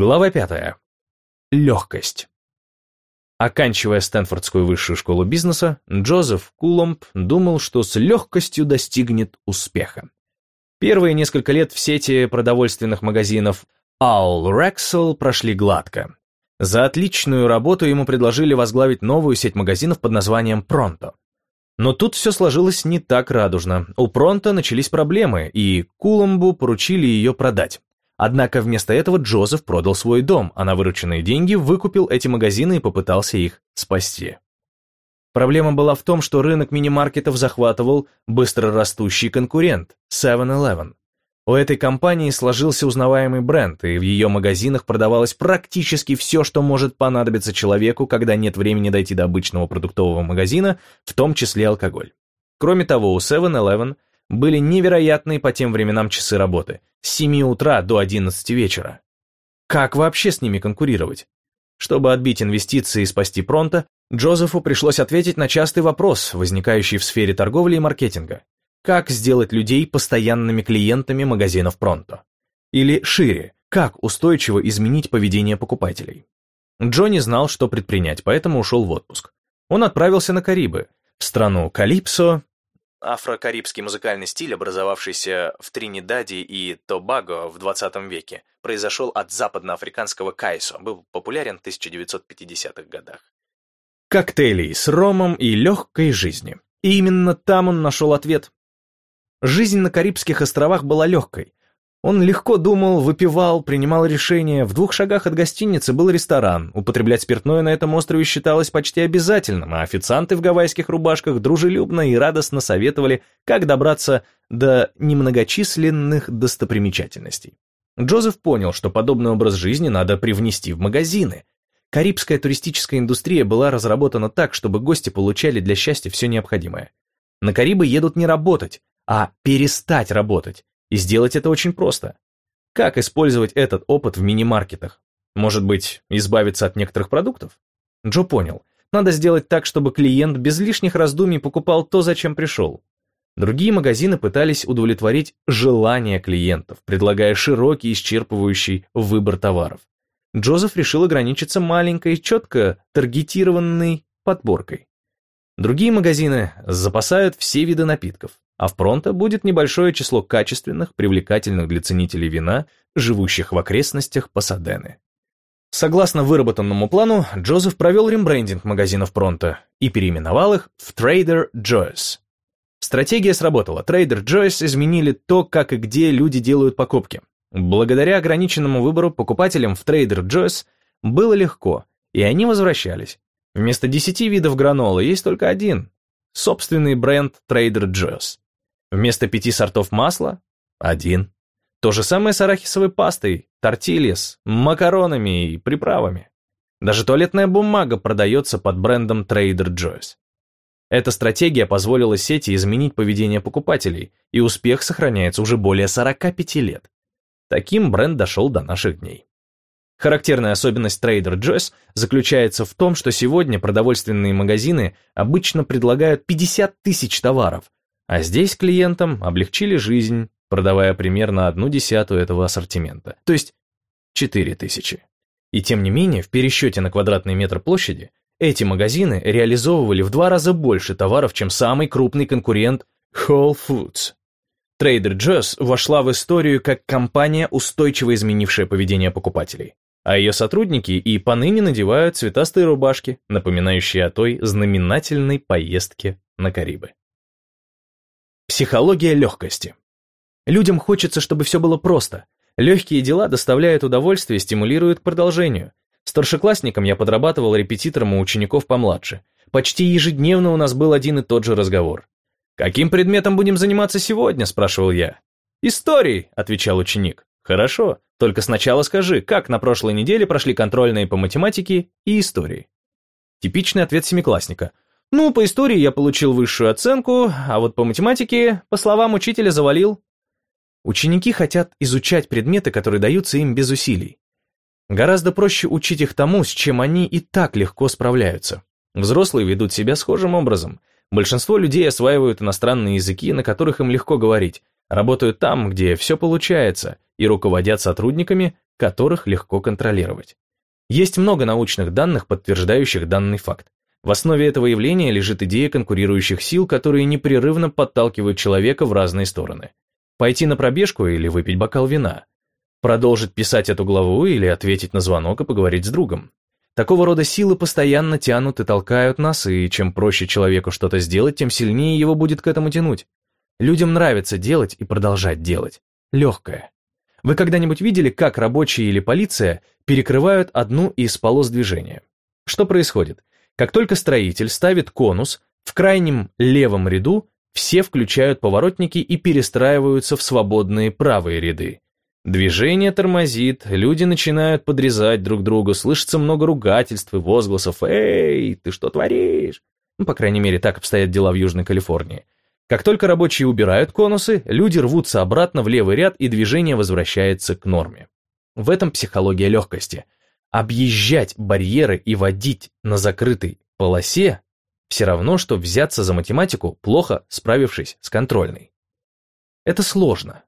Глава пятая. Легкость. Оканчивая Стэнфордскую высшую школу бизнеса, Джозеф Куломб думал, что с легкостью достигнет успеха. Первые несколько лет в сети продовольственных магазинов All Rexel прошли гладко. За отличную работу ему предложили возглавить новую сеть магазинов под названием Pronto. Но тут все сложилось не так радужно. У Pronto начались проблемы, и Куломбу поручили ее продать. Однако вместо этого Джозеф продал свой дом, а на вырученные деньги выкупил эти магазины и попытался их спасти. Проблема была в том, что рынок мини-маркетов захватывал быстро растущий конкурент – 7-Eleven. У этой компании сложился узнаваемый бренд, и в ее магазинах продавалось практически все, что может понадобиться человеку, когда нет времени дойти до обычного продуктового магазина, в том числе алкоголь. Кроме того, у 7-Eleven были невероятные по тем временам часы работы – с 7 утра до 11 вечера. Как вообще с ними конкурировать? Чтобы отбить инвестиции и спасти Пронто, Джозефу пришлось ответить на частый вопрос, возникающий в сфере торговли и маркетинга. Как сделать людей постоянными клиентами магазинов Пронто? Или шире, как устойчиво изменить поведение покупателей? Джонни знал, что предпринять, поэтому ушел в отпуск. Он отправился на Карибы, в страну Калипсо, Афро-карибский музыкальный стиль, образовавшийся в Тринидаде и Тобаго в 20 веке, произошел от западноафриканского кайсо, был популярен в 1950-х годах. Коктейли с ромом и легкой жизни. И именно там он нашел ответ. Жизнь на Карибских островах была легкой, он легко думал, выпивал, принимал решения. В двух шагах от гостиницы был ресторан. Употреблять спиртное на этом острове считалось почти обязательным, а официанты в гавайских рубашках дружелюбно и радостно советовали, как добраться до немногочисленных достопримечательностей. Джозеф понял, что подобный образ жизни надо привнести в магазины. Карибская туристическая индустрия была разработана так, чтобы гости получали для счастья все необходимое. На Карибы едут не работать, а перестать работать. И сделать это очень просто. Как использовать этот опыт в мини-маркетах? Может быть, избавиться от некоторых продуктов? Джо понял. Надо сделать так, чтобы клиент без лишних раздумий покупал то, зачем пришел. Другие магазины пытались удовлетворить желания клиентов, предлагая широкий, исчерпывающий выбор товаров. Джозеф решил ограничиться маленькой, четко таргетированной подборкой. Другие магазины запасают все виды напитков, а в Пронто будет небольшое число качественных, привлекательных для ценителей вина, живущих в окрестностях Пасадены. Согласно выработанному плану, Джозеф провел рембрендинг магазинов Пронто и переименовал их в Trader Joe's. Стратегия сработала. Trader Joe's изменили то, как и где люди делают покупки. Благодаря ограниченному выбору покупателям в Trader Joe's было легко, и они возвращались. Вместо 10 видов гранолы есть только один – собственный бренд Trader Joe's. Вместо пяти сортов масла – один. То же самое с арахисовой пастой, тортильяс, макаронами и приправами. Даже туалетная бумага продается под брендом Trader Joe's. Эта стратегия позволила сети изменить поведение покупателей, и успех сохраняется уже более 45 лет. Таким бренд дошел до наших дней. Характерная особенность Trader Joe's заключается в том, что сегодня продовольственные магазины обычно предлагают 50 тысяч товаров, а здесь клиентам облегчили жизнь, продавая примерно одну десятую этого ассортимента, то есть 4000. И тем не менее, в пересчете на квадратный метр площади, эти магазины реализовывали в два раза больше товаров, чем самый крупный конкурент Whole Foods. Trader Joe's вошла в историю как компания, устойчиво изменившая поведение покупателей. А ее сотрудники и поныне надевают цветастые рубашки, напоминающие о той знаменательной поездке на Карибы. Психология легкости. Людям хочется, чтобы все было просто. Легкие дела доставляют удовольствие и стимулируют к продолжению. Старшеклассником я подрабатывал репетитором у учеников помладше. Почти ежедневно у нас был один и тот же разговор. «Каким предметом будем заниматься сегодня?» – спрашивал я. «Историей», – отвечал ученик. «Хорошо, только сначала скажи, как на прошлой неделе прошли контрольные по математике и истории?» Типичный ответ семиклассника – ну, по истории я получил высшую оценку, а вот по математике, по словам учителя, завалил. Ученики хотят изучать предметы, которые даются им без усилий. Гораздо проще учить их тому, с чем они и так легко справляются. Взрослые ведут себя схожим образом. Большинство людей осваивают иностранные языки, на которых им легко говорить, работают там, где все получается, и руководят сотрудниками, которых легко контролировать. Есть много научных данных, подтверждающих данный факт. В основе этого явления лежит идея конкурирующих сил, которые непрерывно подталкивают человека в разные стороны. Пойти на пробежку или выпить бокал вина. Продолжить писать эту главу или ответить на звонок и поговорить с другом. Такого рода силы постоянно тянут и толкают нас, и чем проще человеку что-то сделать, тем сильнее его будет к этому тянуть. Людям нравится делать и продолжать делать. Легкое. Вы когда-нибудь видели, как рабочие или полиция перекрывают одну из полос движения? Что происходит? Как только строитель ставит конус, в крайнем левом ряду все включают поворотники и перестраиваются в свободные правые ряды. Движение тормозит, люди начинают подрезать друг друга, слышится много ругательств и возгласов «Эй, ты что творишь?» Ну, по крайней мере, так обстоят дела в Южной Калифорнии. Как только рабочие убирают конусы, люди рвутся обратно в левый ряд и движение возвращается к норме. В этом психология легкости – Объезжать барьеры и водить на закрытой полосе все равно, что взяться за математику, плохо справившись с контрольной. Это сложно.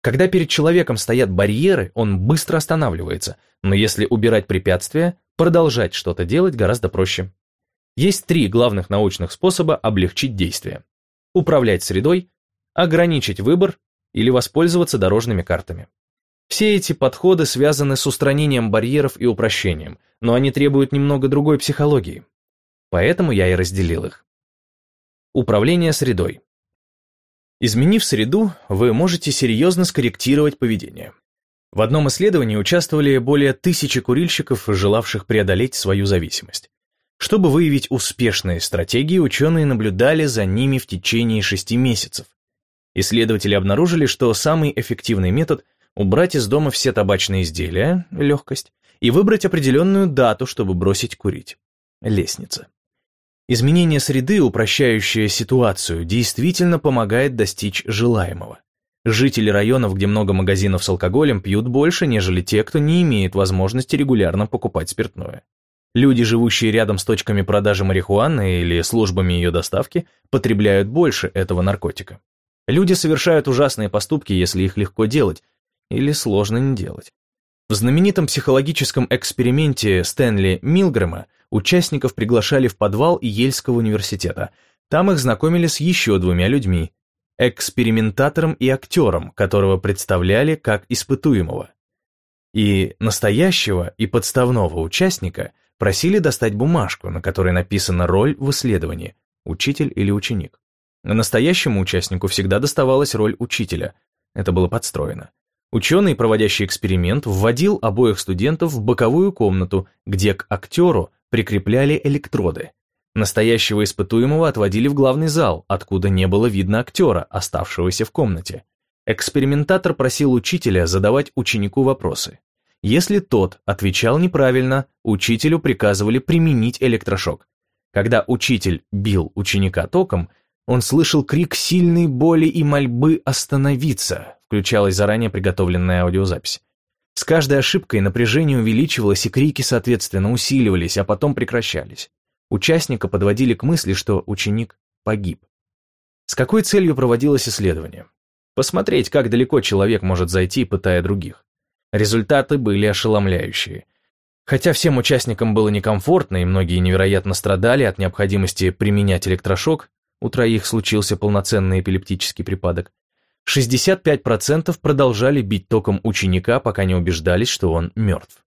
Когда перед человеком стоят барьеры, он быстро останавливается, но если убирать препятствия, продолжать что-то делать гораздо проще. Есть три главных научных способа облегчить действие. Управлять средой, ограничить выбор или воспользоваться дорожными картами. Все эти подходы связаны с устранением барьеров и упрощением, но они требуют немного другой психологии. Поэтому я и разделил их. Управление средой. Изменив среду, вы можете серьезно скорректировать поведение. В одном исследовании участвовали более тысячи курильщиков, желавших преодолеть свою зависимость. Чтобы выявить успешные стратегии, ученые наблюдали за ними в течение шести месяцев. Исследователи обнаружили, что самый эффективный метод убрать из дома все табачные изделия, легкость, и выбрать определенную дату, чтобы бросить курить. Лестница. Изменение среды, упрощающее ситуацию, действительно помогает достичь желаемого. Жители районов, где много магазинов с алкоголем, пьют больше, нежели те, кто не имеет возможности регулярно покупать спиртное. Люди, живущие рядом с точками продажи марихуаны или службами ее доставки, потребляют больше этого наркотика. Люди совершают ужасные поступки, если их легко делать, или сложно не делать. В знаменитом психологическом эксперименте Стэнли Милгрэма участников приглашали в подвал Ельского университета. Там их знакомили с еще двумя людьми – экспериментатором и актером, которого представляли как испытуемого. И настоящего и подставного участника просили достать бумажку, на которой написана роль в исследовании – учитель или ученик. Настоящему участнику всегда доставалась роль учителя. Это было подстроено. Ученый, проводящий эксперимент, вводил обоих студентов в боковую комнату, где к актеру прикрепляли электроды. Настоящего испытуемого отводили в главный зал, откуда не было видно актера, оставшегося в комнате. Экспериментатор просил учителя задавать ученику вопросы. Если тот отвечал неправильно, учителю приказывали применить электрошок. Когда учитель бил ученика током, он слышал крик сильной боли и мольбы остановиться, включалась заранее приготовленная аудиозапись. С каждой ошибкой напряжение увеличивалось и крики, соответственно, усиливались, а потом прекращались. Участника подводили к мысли, что ученик погиб. С какой целью проводилось исследование? Посмотреть, как далеко человек может зайти, пытая других. Результаты были ошеломляющие. Хотя всем участникам было некомфортно и многие невероятно страдали от необходимости применять электрошок, у троих случился полноценный эпилептический припадок, 65% продолжали бить током ученика, пока не убеждались, что он мертв.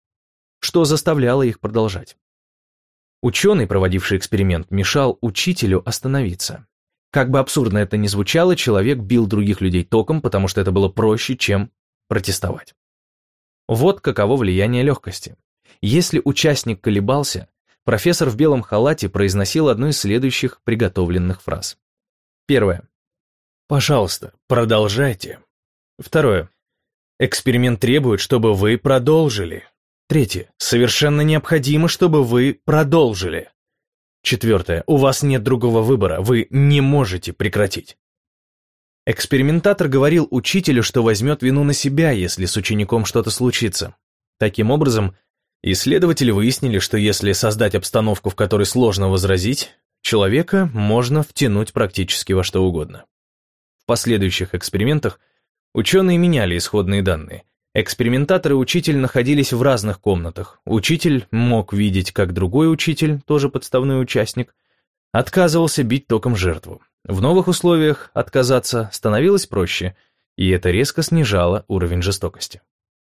Что заставляло их продолжать? Ученый, проводивший эксперимент, мешал учителю остановиться. Как бы абсурдно это ни звучало, человек бил других людей током, потому что это было проще, чем протестовать. Вот каково влияние легкости. Если участник колебался, профессор в белом халате произносил одну из следующих приготовленных фраз. Первое. Пожалуйста, продолжайте. Второе. Эксперимент требует, чтобы вы продолжили. Третье. Совершенно необходимо, чтобы вы продолжили. Четвертое. У вас нет другого выбора, вы не можете прекратить. Экспериментатор говорил учителю, что возьмет вину на себя, если с учеником что-то случится. Таким образом, исследователи выяснили, что если создать обстановку, в которой сложно возразить, человека можно втянуть практически во что угодно последующих экспериментах Ученые меняли исходные данные. Экспериментатор и учитель находились в разных комнатах. Учитель мог видеть, как другой учитель, тоже подставной участник, отказывался бить током жертву. В новых условиях отказаться становилось проще, и это резко снижало уровень жестокости.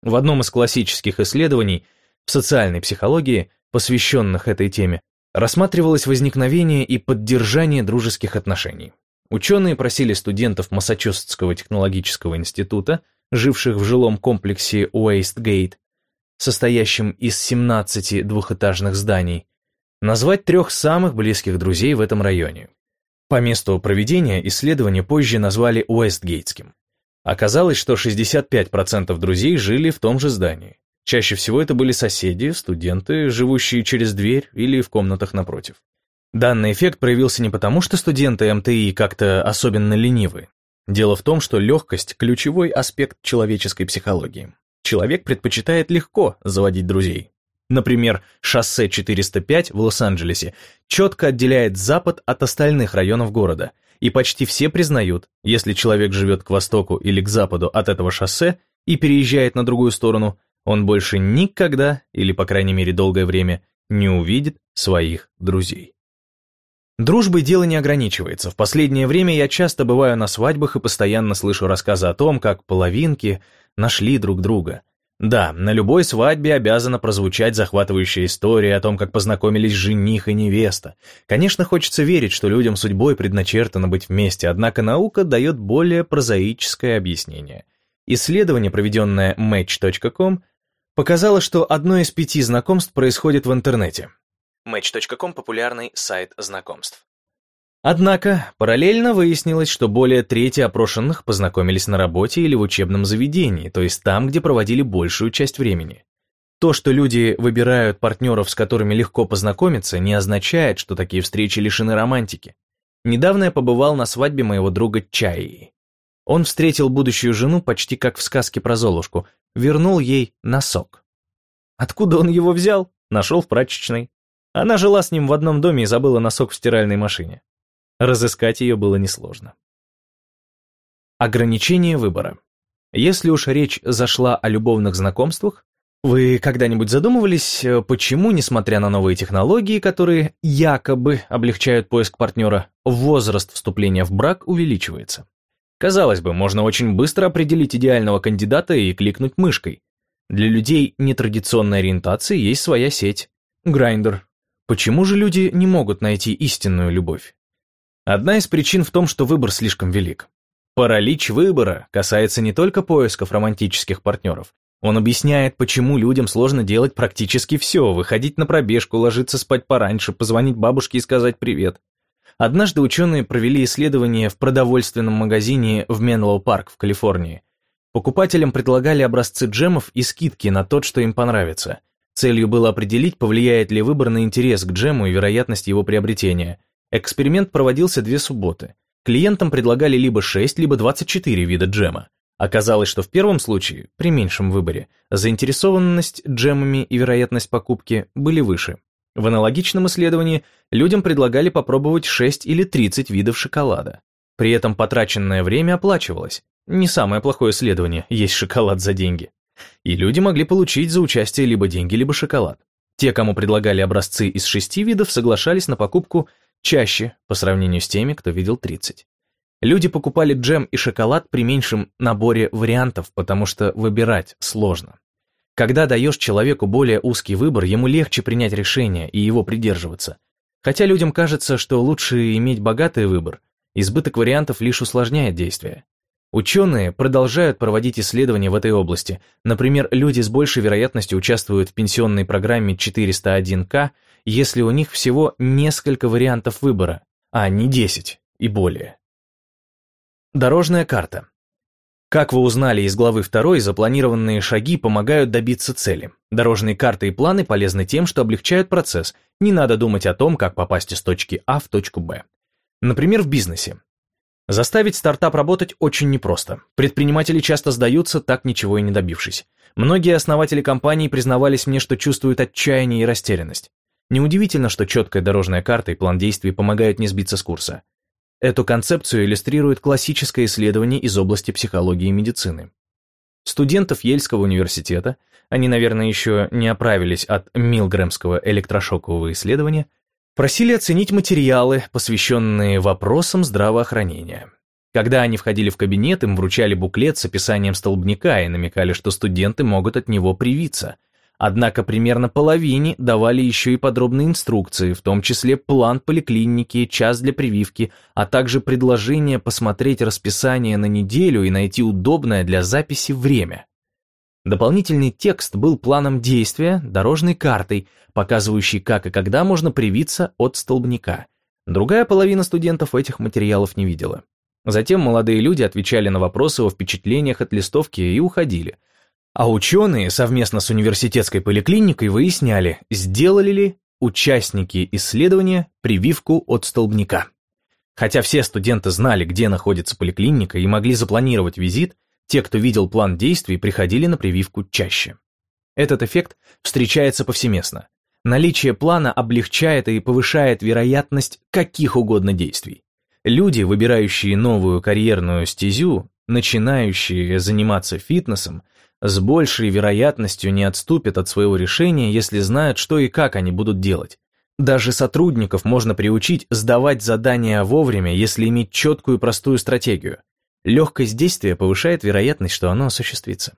В одном из классических исследований в социальной психологии, посвященных этой теме, рассматривалось возникновение и поддержание дружеских отношений. Ученые просили студентов Массачусетского технологического института, живших в жилом комплексе Уэйстгейт, состоящем из 17 двухэтажных зданий, назвать трех самых близких друзей в этом районе. По месту проведения исследование позже назвали Уэстгейтским. Оказалось, что 65% друзей жили в том же здании. Чаще всего это были соседи, студенты, живущие через дверь или в комнатах напротив. Данный эффект проявился не потому, что студенты МТИ как-то особенно ленивы. Дело в том, что легкость – ключевой аспект человеческой психологии. Человек предпочитает легко заводить друзей. Например, шоссе 405 в Лос-Анджелесе четко отделяет запад от остальных районов города, и почти все признают, если человек живет к востоку или к западу от этого шоссе и переезжает на другую сторону, он больше никогда, или по крайней мере долгое время, не увидит своих друзей. Дружбой дело не ограничивается. В последнее время я часто бываю на свадьбах и постоянно слышу рассказы о том, как половинки нашли друг друга – да, на любой свадьбе обязана прозвучать захватывающая история о том, как познакомились жених и невеста. Конечно, хочется верить, что людям судьбой предначертано быть вместе, однако наука дает более прозаическое объяснение. Исследование, проведенное Match.com, показало, что одно из пяти знакомств происходит в интернете. Match.com – популярный сайт знакомств. Однако, параллельно выяснилось, что более трети опрошенных познакомились на работе или в учебном заведении, то есть там, где проводили большую часть времени. То, что люди выбирают партнеров, с которыми легко познакомиться, не означает, что такие встречи лишены романтики. Недавно я побывал на свадьбе моего друга Чаи. Он встретил будущую жену почти как в сказке про Золушку, вернул ей носок. Откуда он его взял? Нашел в прачечной. Она жила с ним в одном доме и забыла носок в стиральной машине. Разыскать ее было несложно. Ограничение выбора. Если уж речь зашла о любовных знакомствах, вы когда-нибудь задумывались, почему, несмотря на новые технологии, которые якобы облегчают поиск партнера, возраст вступления в брак увеличивается? Казалось бы, можно очень быстро определить идеального кандидата и кликнуть мышкой. Для людей нетрадиционной ориентации есть своя сеть. Grindr. Почему же люди не могут найти истинную любовь? Одна из причин в том, что выбор слишком велик. Паралич выбора касается не только поисков романтических партнеров. Он объясняет, почему людям сложно делать практически все, выходить на пробежку, ложиться спать пораньше, позвонить бабушке и сказать привет. Однажды ученые провели исследование в продовольственном магазине в Менлоу Парк в Калифорнии. Покупателям предлагали образцы джемов и скидки на тот, что им понравится. Целью было определить, повлияет ли выбор на интерес к джему и вероятность его приобретения. Эксперимент проводился две субботы. Клиентам предлагали либо 6, либо 24 вида джема. Оказалось, что в первом случае, при меньшем выборе, заинтересованность джемами и вероятность покупки были выше. В аналогичном исследовании людям предлагали попробовать 6 или 30 видов шоколада. При этом потраченное время оплачивалось. Не самое плохое исследование, есть шоколад за деньги. И люди могли получить за участие либо деньги, либо шоколад. Те, кому предлагали образцы из шести видов, соглашались на покупку чаще по сравнению с теми, кто видел 30. Люди покупали джем и шоколад при меньшем наборе вариантов, потому что выбирать сложно. Когда даешь человеку более узкий выбор, ему легче принять решение и его придерживаться. Хотя людям кажется, что лучше иметь богатый выбор, избыток вариантов лишь усложняет действие. Ученые продолжают проводить исследования в этой области. Например, люди с большей вероятностью участвуют в пенсионной программе 401К если у них всего несколько вариантов выбора, а не 10 и более. Дорожная карта. Как вы узнали из главы 2, запланированные шаги помогают добиться цели. Дорожные карты и планы полезны тем, что облегчают процесс. Не надо думать о том, как попасть из точки А в точку Б. Например, в бизнесе. Заставить стартап работать очень непросто. Предприниматели часто сдаются, так ничего и не добившись. Многие основатели компаний признавались мне, что чувствуют отчаяние и растерянность. Неудивительно, что четкая дорожная карта и план действий помогают не сбиться с курса. Эту концепцию иллюстрирует классическое исследование из области психологии и медицины. Студентов Ельского университета, они, наверное, еще не оправились от Милгрэмского электрошокового исследования, просили оценить материалы, посвященные вопросам здравоохранения. Когда они входили в кабинет, им вручали буклет с описанием столбняка и намекали, что студенты могут от него привиться. Однако примерно половине давали еще и подробные инструкции, в том числе план поликлиники, час для прививки, а также предложение посмотреть расписание на неделю и найти удобное для записи время. Дополнительный текст был планом действия, дорожной картой, показывающей, как и когда можно привиться от столбняка. Другая половина студентов этих материалов не видела. Затем молодые люди отвечали на вопросы о впечатлениях от листовки и уходили. А ученые совместно с университетской поликлиникой выясняли, сделали ли участники исследования прививку от столбняка. Хотя все студенты знали, где находится поликлиника и могли запланировать визит, те, кто видел план действий, приходили на прививку чаще. Этот эффект встречается повсеместно. Наличие плана облегчает и повышает вероятность каких угодно действий. Люди, выбирающие новую карьерную стезю, начинающие заниматься фитнесом, с большей вероятностью не отступят от своего решения, если знают, что и как они будут делать. Даже сотрудников можно приучить сдавать задания вовремя, если иметь четкую и простую стратегию. Легкость действия повышает вероятность, что оно осуществится.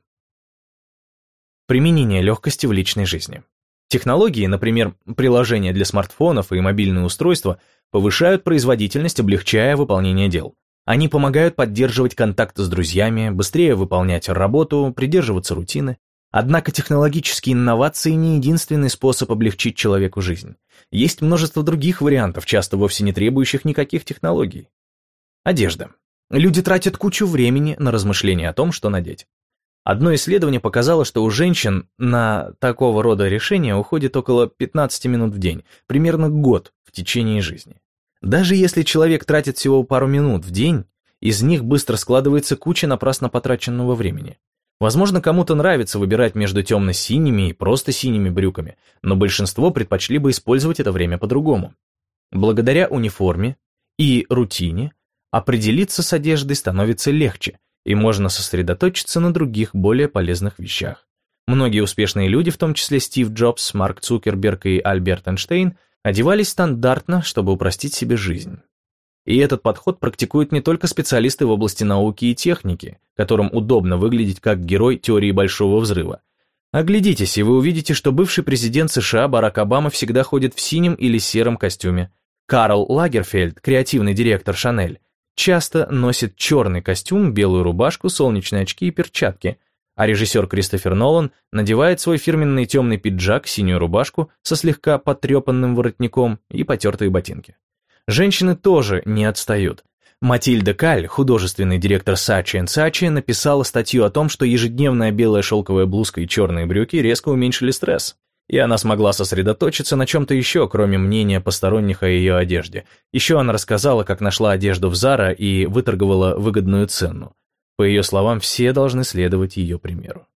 Применение легкости в личной жизни. Технологии, например, приложения для смартфонов и мобильные устройства, повышают производительность, облегчая выполнение дел. Они помогают поддерживать контакт с друзьями, быстрее выполнять работу, придерживаться рутины. Однако технологические инновации не единственный способ облегчить человеку жизнь. Есть множество других вариантов, часто вовсе не требующих никаких технологий. Одежда. Люди тратят кучу времени на размышления о том, что надеть. Одно исследование показало, что у женщин на такого рода решения уходит около 15 минут в день, примерно год в течение жизни. Даже если человек тратит всего пару минут в день, из них быстро складывается куча напрасно потраченного времени. Возможно, кому-то нравится выбирать между темно-синими и просто синими брюками, но большинство предпочли бы использовать это время по-другому. Благодаря униформе и рутине определиться с одеждой становится легче, и можно сосредоточиться на других, более полезных вещах. Многие успешные люди, в том числе Стив Джобс, Марк Цукерберг и Альберт Эйнштейн, одевались стандартно, чтобы упростить себе жизнь. И этот подход практикуют не только специалисты в области науки и техники, которым удобно выглядеть как герой теории Большого Взрыва. Оглядитесь, и вы увидите, что бывший президент США Барак Обама всегда ходит в синем или сером костюме. Карл Лагерфельд, креативный директор Шанель, часто носит черный костюм, белую рубашку, солнечные очки и перчатки, а режиссер Кристофер Нолан надевает свой фирменный темный пиджак, синюю рубашку со слегка потрепанным воротником и потертые ботинки. Женщины тоже не отстают. Матильда Каль, художественный директор Сачи Сачи, написала статью о том, что ежедневная белая шелковая блузка и черные брюки резко уменьшили стресс и она смогла сосредоточиться на чем-то еще, кроме мнения посторонних о ее одежде. Еще она рассказала, как нашла одежду в Зара и выторговала выгодную цену. По ее словам, все должны следовать ее примеру.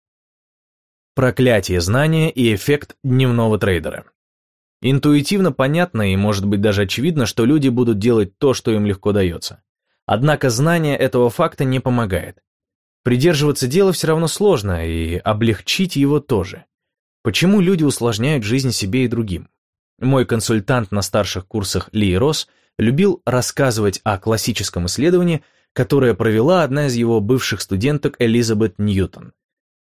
Проклятие знания и эффект дневного трейдера. Интуитивно понятно и, может быть, даже очевидно, что люди будут делать то, что им легко дается. Однако знание этого факта не помогает. Придерживаться дела все равно сложно, и облегчить его тоже. Почему люди усложняют жизнь себе и другим? Мой консультант на старших курсах Ли Росс любил рассказывать о классическом исследовании, которое провела одна из его бывших студенток Элизабет Ньютон.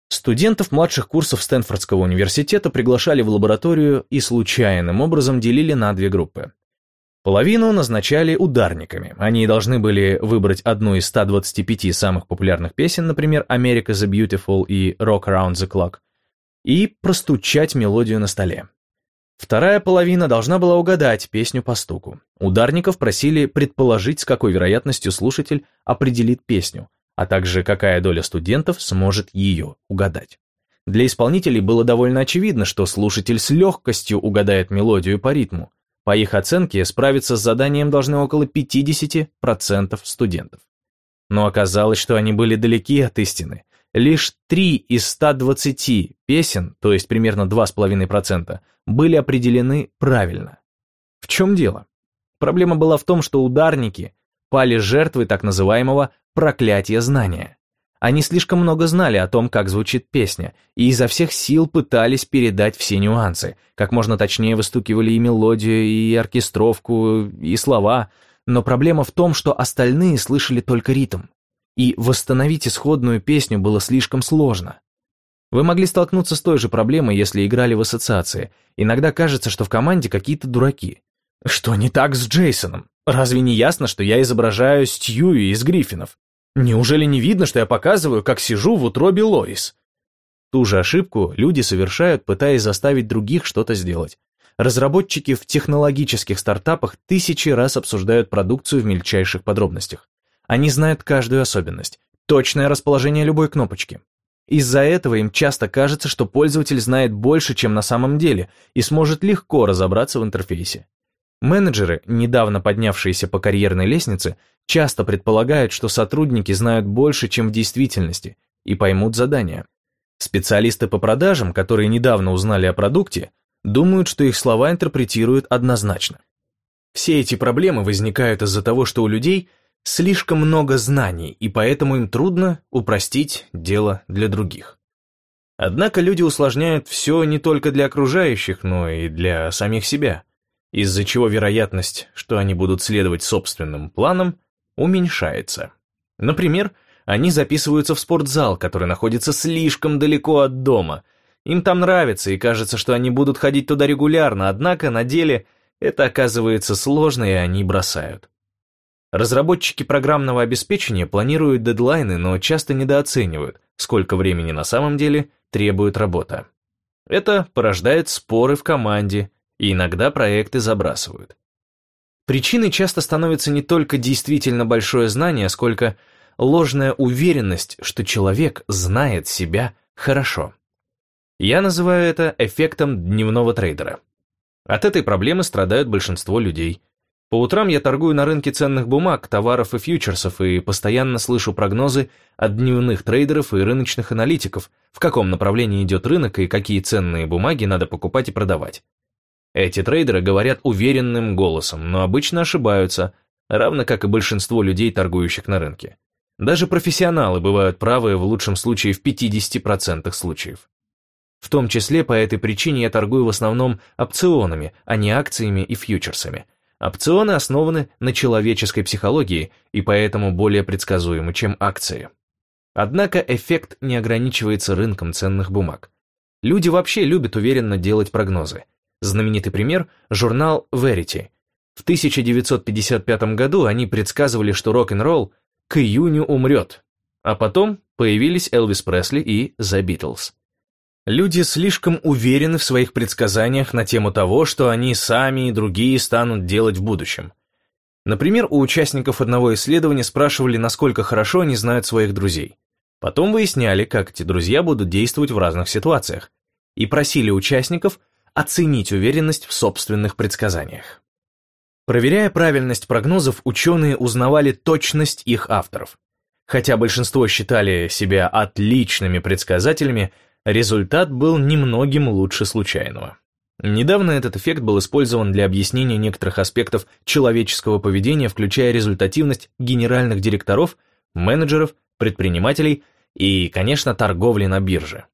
Студентов младших курсов Стэнфордского университета приглашали в лабораторию и случайным образом делили на две группы. Половину назначали ударниками. Они должны были выбрать одну из 125 самых популярных песен, например, «America the Beautiful» и «Rock Around the Clock», и простучать мелодию на столе. Вторая половина должна была угадать песню по стуку. Ударников просили предположить, с какой вероятностью слушатель определит песню, а также какая доля студентов сможет ее угадать. Для исполнителей было довольно очевидно, что слушатель с легкостью угадает мелодию по ритму. По их оценке, справиться с заданием должны около 50% студентов. Но оказалось, что они были далеки от истины. Лишь 3 из 120 песен, то есть примерно 2,5%, были определены правильно. В чем дело? Проблема была в том, что ударники пали жертвой так называемого «проклятия знания». Они слишком много знали о том, как звучит песня, и изо всех сил пытались передать все нюансы, как можно точнее выстукивали и мелодию, и оркестровку, и слова, но проблема в том, что остальные слышали только ритм, и восстановить исходную песню было слишком сложно. Вы могли столкнуться с той же проблемой, если играли в ассоциации. Иногда кажется, что в команде какие-то дураки. Что не так с Джейсоном? Разве не ясно, что я изображаю Стьюи из Гриффинов? Неужели не видно, что я показываю, как сижу в утробе Лоис? Ту же ошибку люди совершают, пытаясь заставить других что-то сделать. Разработчики в технологических стартапах тысячи раз обсуждают продукцию в мельчайших подробностях. Они знают каждую особенность, точное расположение любой кнопочки. Из-за этого им часто кажется, что пользователь знает больше, чем на самом деле, и сможет легко разобраться в интерфейсе. Менеджеры, недавно поднявшиеся по карьерной лестнице, часто предполагают, что сотрудники знают больше, чем в действительности, и поймут задание. Специалисты по продажам, которые недавно узнали о продукте, думают, что их слова интерпретируют однозначно. Все эти проблемы возникают из-за того, что у людей слишком много знаний, и поэтому им трудно упростить дело для других. Однако люди усложняют все не только для окружающих, но и для самих себя – из-за чего вероятность, что они будут следовать собственным планам, уменьшается. Например, они записываются в спортзал, который находится слишком далеко от дома. Им там нравится и кажется, что они будут ходить туда регулярно, однако на деле это оказывается сложно и они бросают. Разработчики программного обеспечения планируют дедлайны, но часто недооценивают, сколько времени на самом деле требует работа. Это порождает споры в команде, и иногда проекты забрасывают. Причиной часто становится не только действительно большое знание, сколько ложная уверенность, что человек знает себя хорошо. Я называю это эффектом дневного трейдера. От этой проблемы страдают большинство людей. По утрам я торгую на рынке ценных бумаг, товаров и фьючерсов и постоянно слышу прогнозы от дневных трейдеров и рыночных аналитиков, в каком направлении идет рынок и какие ценные бумаги надо покупать и продавать. Эти трейдеры говорят уверенным голосом, но обычно ошибаются, равно как и большинство людей, торгующих на рынке. Даже профессионалы бывают правы в лучшем случае в 50% случаев. В том числе по этой причине я торгую в основном опционами, а не акциями и фьючерсами. Опционы основаны на человеческой психологии и поэтому более предсказуемы, чем акции. Однако эффект не ограничивается рынком ценных бумаг. Люди вообще любят уверенно делать прогнозы. Знаменитый пример – журнал Verity. В 1955 году они предсказывали, что рок-н-ролл к июню умрет, а потом появились Элвис Пресли и The Beatles. Люди слишком уверены в своих предсказаниях на тему того, что они сами и другие станут делать в будущем. Например, у участников одного исследования спрашивали, насколько хорошо они знают своих друзей. Потом выясняли, как эти друзья будут действовать в разных ситуациях. И просили участников оценить уверенность в собственных предсказаниях. Проверяя правильность прогнозов, ученые узнавали точность их авторов. Хотя большинство считали себя отличными предсказателями, результат был немногим лучше случайного. Недавно этот эффект был использован для объяснения некоторых аспектов человеческого поведения, включая результативность генеральных директоров, менеджеров, предпринимателей и, конечно, торговли на бирже.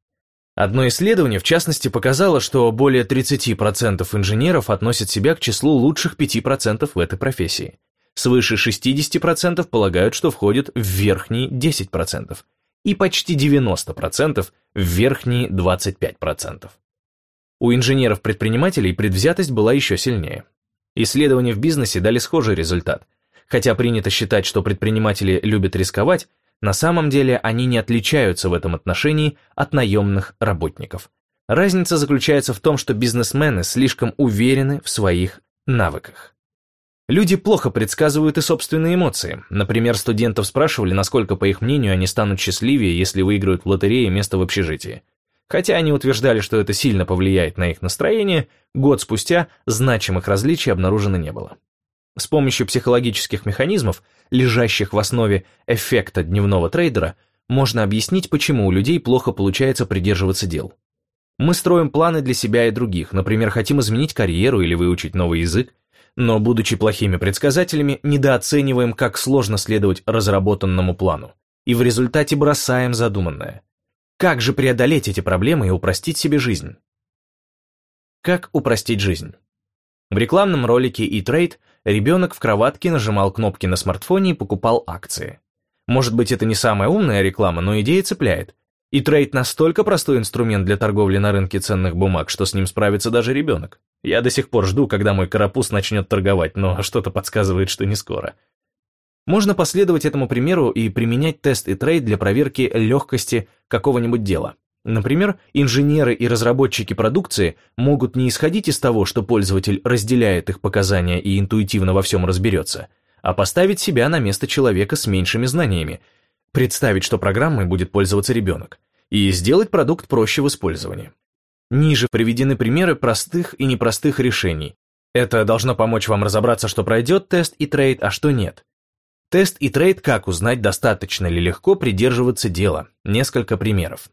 Одно исследование, в частности, показало, что более 30% инженеров относят себя к числу лучших 5% в этой профессии. Свыше 60% полагают, что входят в верхние 10%, и почти 90% в верхние 25%. У инженеров-предпринимателей предвзятость была еще сильнее. Исследования в бизнесе дали схожий результат. Хотя принято считать, что предприниматели любят рисковать, на самом деле они не отличаются в этом отношении от наемных работников. Разница заключается в том, что бизнесмены слишком уверены в своих навыках. Люди плохо предсказывают и собственные эмоции. Например, студентов спрашивали, насколько, по их мнению, они станут счастливее, если выиграют в лотерее место в общежитии. Хотя они утверждали, что это сильно повлияет на их настроение, год спустя значимых различий обнаружено не было. С помощью психологических механизмов, лежащих в основе эффекта дневного трейдера, можно объяснить, почему у людей плохо получается придерживаться дел. Мы строим планы для себя и других, например, хотим изменить карьеру или выучить новый язык, но, будучи плохими предсказателями, недооцениваем, как сложно следовать разработанному плану, и в результате бросаем задуманное. Как же преодолеть эти проблемы и упростить себе жизнь? Как упростить жизнь? В рекламном ролике E-Trade ребенок в кроватке нажимал кнопки на смартфоне и покупал акции. Может быть, это не самая умная реклама, но идея цепляет. E-Trade настолько простой инструмент для торговли на рынке ценных бумаг, что с ним справится даже ребенок. Я до сих пор жду, когда мой карапуз начнет торговать, но что-то подсказывает, что не скоро. Можно последовать этому примеру и применять тест E-Trade для проверки легкости какого-нибудь дела. Например, инженеры и разработчики продукции могут не исходить из того, что пользователь разделяет их показания и интуитивно во всем разберется, а поставить себя на место человека с меньшими знаниями, представить, что программой будет пользоваться ребенок, и сделать продукт проще в использовании. Ниже приведены примеры простых и непростых решений. Это должно помочь вам разобраться, что пройдет тест E-Trade, а что нет. Тест E-Trade «Как узнать, достаточно ли легко придерживаться дела». Несколько примеров.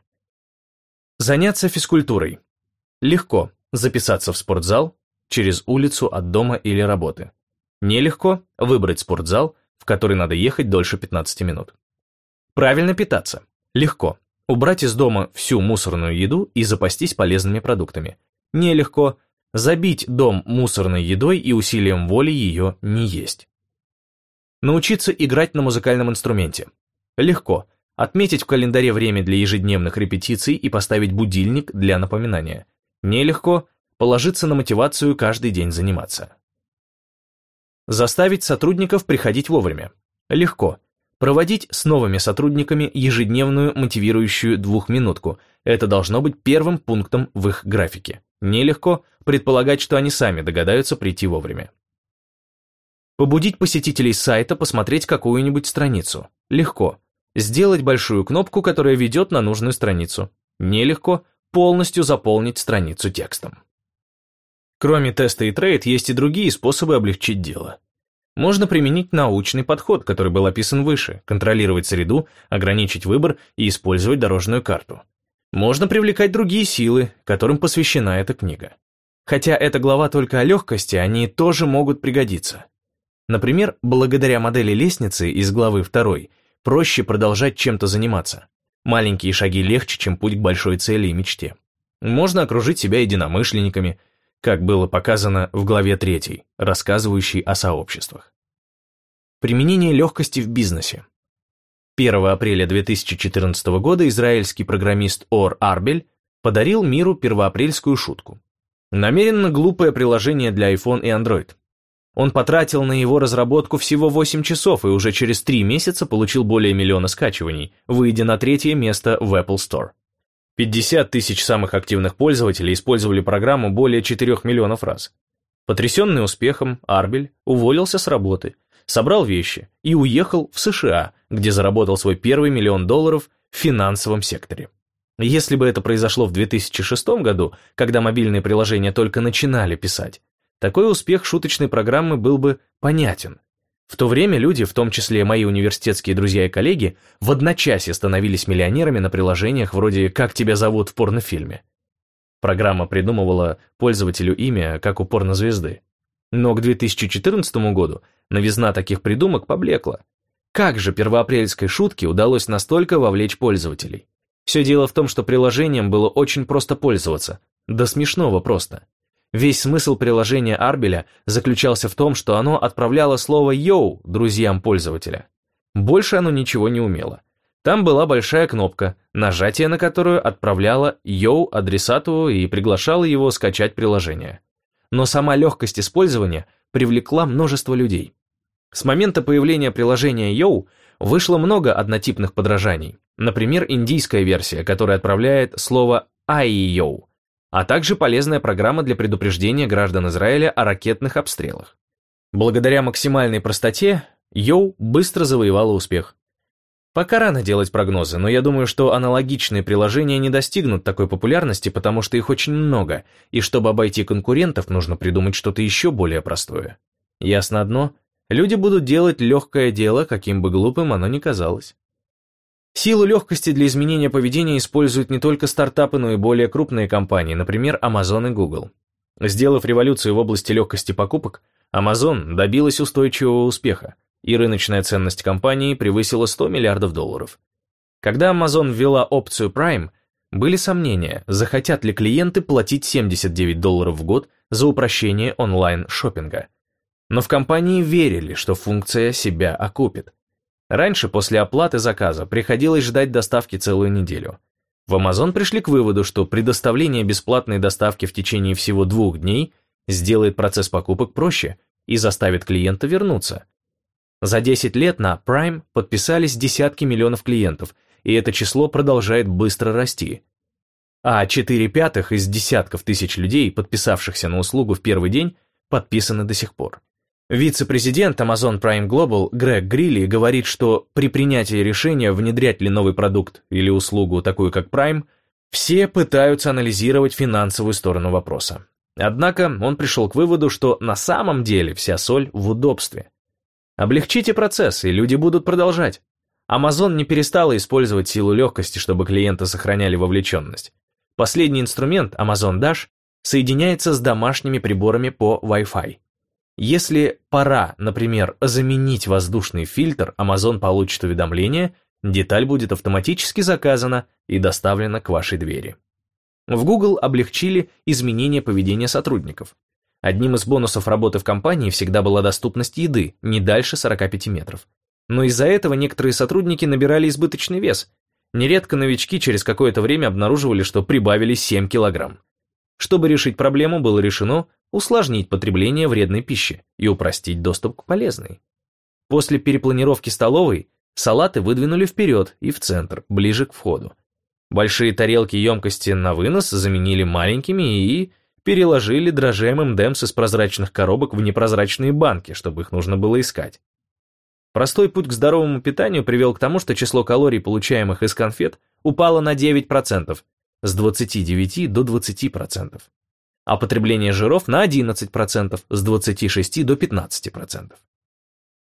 Заняться физкультурой. Легко записаться в спортзал через улицу от дома или работы. Нелегко выбрать спортзал, в который надо ехать дольше 15 минут. Правильно питаться. Легко. Убрать из дома всю мусорную еду и запастись полезными продуктами. Нелегко. Забить дом мусорной едой и усилием воли ее не есть. Научиться играть на музыкальном инструменте. Легко Отметить в календаре время для ежедневных репетиций и поставить будильник для напоминания. Нелегко положиться на мотивацию каждый день заниматься. Заставить сотрудников приходить вовремя. Легко. Проводить с новыми сотрудниками ежедневную мотивирующую двухминутку. Это должно быть первым пунктом в их графике. Нелегко предполагать, что они сами догадаются прийти вовремя. Побудить посетителей сайта посмотреть какую-нибудь страницу. Легко. Сделать большую кнопку, которая ведет на нужную страницу. Нелегко полностью заполнить страницу текстом. Кроме теста и трейд, есть и другие способы облегчить дело. Можно применить научный подход, который был описан выше, контролировать среду, ограничить выбор и использовать дорожную карту. Можно привлекать другие силы, которым посвящена эта книга. Хотя эта глава только о легкости, они тоже могут пригодиться. Например, благодаря модели лестницы из главы 2 проще продолжать чем-то заниматься. Маленькие шаги легче, чем путь к большой цели и мечте. Можно окружить себя единомышленниками, как было показано в главе 3, рассказывающей о сообществах. Применение легкости в бизнесе. 1 апреля 2014 года израильский программист Ор Арбель подарил миру первоапрельскую шутку. Намеренно глупое приложение для iPhone и Android. Он потратил на его разработку всего 8 часов и уже через 3 месяца получил более миллиона скачиваний, выйдя на третье место в Apple Store. 50 тысяч самых активных пользователей использовали программу более 4 миллионов раз. Потрясенный успехом, Арбель уволился с работы, собрал вещи и уехал в США, где заработал свой первый миллион долларов в финансовом секторе. Если бы это произошло в 2006 году, когда мобильные приложения только начинали писать, такой успех шуточной программы был бы понятен. В то время люди, в том числе мои университетские друзья и коллеги, в одночасье становились миллионерами на приложениях вроде «Как тебя зовут» в порнофильме. Программа придумывала пользователю имя, как у порнозвезды. Но к 2014 году новизна таких придумок поблекла. Как же первоапрельской шутке удалось настолько вовлечь пользователей? Все дело в том, что приложением было очень просто пользоваться. До смешного просто. Весь смысл приложения Арбеля заключался в том, что оно отправляло слово «yo» друзьям пользователя. Больше оно ничего не умело. Там была большая кнопка, нажатие на которую отправляло «yo» адресату и приглашало его скачать приложение. Но сама легкость использования привлекла множество людей. С момента появления приложения «Yo» вышло много однотипных подражаний. Например, индийская версия, которая отправляет слово «aiyo», а также полезная программа для предупреждения граждан Израиля о ракетных обстрелах. Благодаря максимальной простоте, Йоу быстро завоевала успех. Пока рано делать прогнозы, но я думаю, что аналогичные приложения не достигнут такой популярности, потому что их очень много, и чтобы обойти конкурентов, нужно придумать что-то еще более простое. Ясно одно, люди будут делать легкое дело, каким бы глупым оно ни казалось. Силу легкости для изменения поведения используют не только стартапы, но и более крупные компании, например, Amazon и Google. Сделав революцию в области легкости покупок, Amazon добилась устойчивого успеха, и рыночная ценность компании превысила 100 миллиардов долларов. Когда Amazon ввела опцию Prime, были сомнения, захотят ли клиенты платить 79 долларов в год за упрощение онлайн-шоппинга. Но в компании верили, что функция себя окупит. Раньше после оплаты заказа приходилось ждать доставки целую неделю. В Amazon пришли к выводу, что предоставление бесплатной доставки в течение всего двух дней сделает процесс покупок проще и заставит клиента вернуться. За 10 лет на Prime подписались десятки миллионов клиентов, и это число продолжает быстро расти. А 4 пятых из десятков тысяч людей, подписавшихся на услугу в первый день, подписаны до сих пор. Вице-президент Amazon Prime Global Грег Грилли говорит, что при принятии решения, внедрять ли новый продукт или услугу, такую как Prime, все пытаются анализировать финансовую сторону вопроса. Однако он пришел к выводу, что на самом деле вся соль в удобстве. Облегчите процесс, и люди будут продолжать. Amazon не перестала использовать силу легкости, чтобы клиенты сохраняли вовлеченность. Последний инструмент, Amazon Dash, соединяется с домашними приборами по Wi-Fi. Если пора, например, заменить воздушный фильтр, Amazon получит уведомление, деталь будет автоматически заказана и доставлена к вашей двери. В Google облегчили изменение поведения сотрудников. Одним из бонусов работы в компании всегда была доступность еды, не дальше 45 метров. Но из-за этого некоторые сотрудники набирали избыточный вес. Нередко новички через какое-то время обнаруживали, что прибавили 7 килограмм. Чтобы решить проблему, было решено усложнить потребление вредной пищи и упростить доступ к полезной. После перепланировки столовой салаты выдвинули вперед и в центр, ближе к входу. Большие тарелки емкости на вынос заменили маленькими и переложили дрожжи ММДМС из прозрачных коробок в непрозрачные банки, чтобы их нужно было искать. Простой путь к здоровому питанию привел к тому, что число калорий, получаемых из конфет, упало на 9%, с 29 до 20% а потребление жиров на 11%, с 26 до 15%.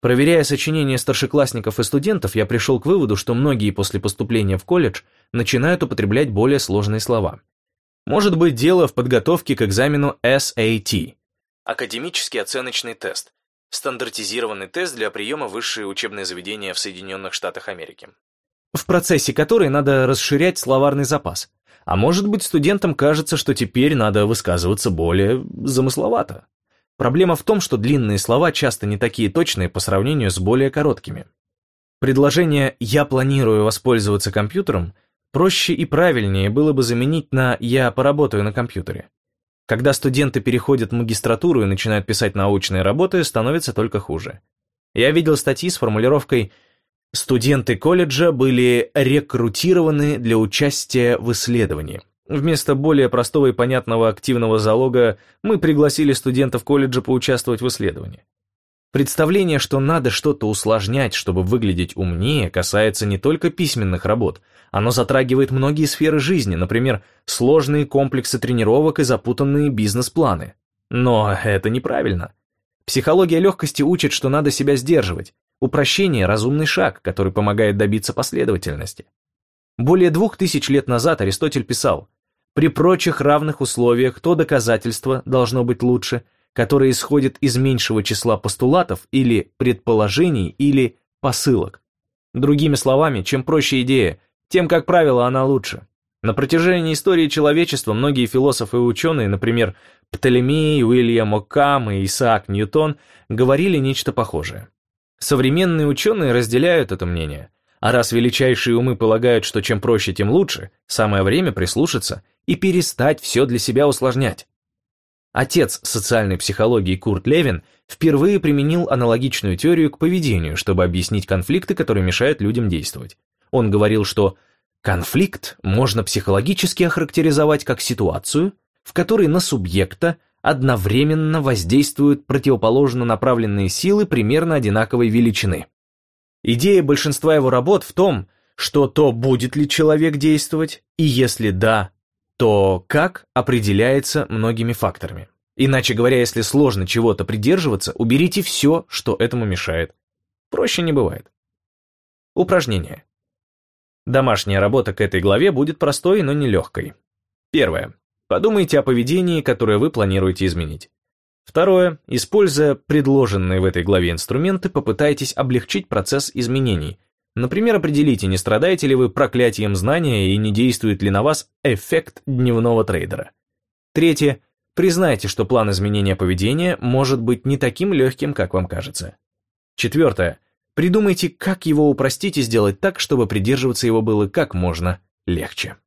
Проверяя сочинения старшеклассников и студентов, я пришел к выводу, что многие после поступления в колледж начинают употреблять более сложные слова. Может быть дело в подготовке к экзамену SAT – Академический оценочный тест, стандартизированный тест для приема в высшие учебные заведения в Соединенных Штатах Америки, в процессе которой надо расширять словарный запас. А может быть, студентам кажется, что теперь надо высказываться более замысловато. Проблема в том, что длинные слова часто не такие точные по сравнению с более короткими. Предложение «я планирую воспользоваться компьютером» проще и правильнее было бы заменить на «я поработаю на компьютере». Когда студенты переходят в магистратуру и начинают писать научные работы, становится только хуже. Я видел статьи с формулировкой Студенты колледжа были рекрутированы для участия в исследовании. Вместо более простого и понятного активного залога мы пригласили студентов колледжа поучаствовать в исследовании. Представление, что надо что-то усложнять, чтобы выглядеть умнее, касается не только письменных работ. Оно затрагивает многие сферы жизни, например, сложные комплексы тренировок и запутанные бизнес-планы. Но это неправильно. Психология легкости учит, что надо себя сдерживать, Упрощение – разумный шаг, который помогает добиться последовательности. Более двух тысяч лет назад Аристотель писал, «При прочих равных условиях то доказательство должно быть лучше, которое исходит из меньшего числа постулатов или предположений или посылок. Другими словами, чем проще идея, тем, как правило, она лучше. На протяжении истории человечества многие философы и ученые, например, Птолемей, Уильям Оккам и Исаак Ньютон, говорили нечто похожее. Современные ученые разделяют это мнение. А раз величайшие умы полагают, что чем проще, тем лучше, самое время прислушаться и перестать все для себя усложнять. Отец социальной психологии Курт Левин впервые применил аналогичную теорию к поведению, чтобы объяснить конфликты, которые мешают людям действовать. Он говорил, что конфликт можно психологически охарактеризовать как ситуацию, в которой на субъекта одновременно воздействуют противоположно направленные силы примерно одинаковой величины. Идея большинства его работ в том, что то будет ли человек действовать, и если да, то как определяется многими факторами. Иначе говоря, если сложно чего-то придерживаться, уберите все, что этому мешает. Проще не бывает. Упражнение. Домашняя работа к этой главе будет простой, но не легкой. Первое. Подумайте о поведении, которое вы планируете изменить. Второе. Используя предложенные в этой главе инструменты, попытайтесь облегчить процесс изменений. Например, определите, не страдаете ли вы проклятием знания и не действует ли на вас эффект дневного трейдера. Третье. Признайте, что план изменения поведения может быть не таким легким, как вам кажется. Четвертое. Придумайте, как его упростить и сделать так, чтобы придерживаться его было как можно легче.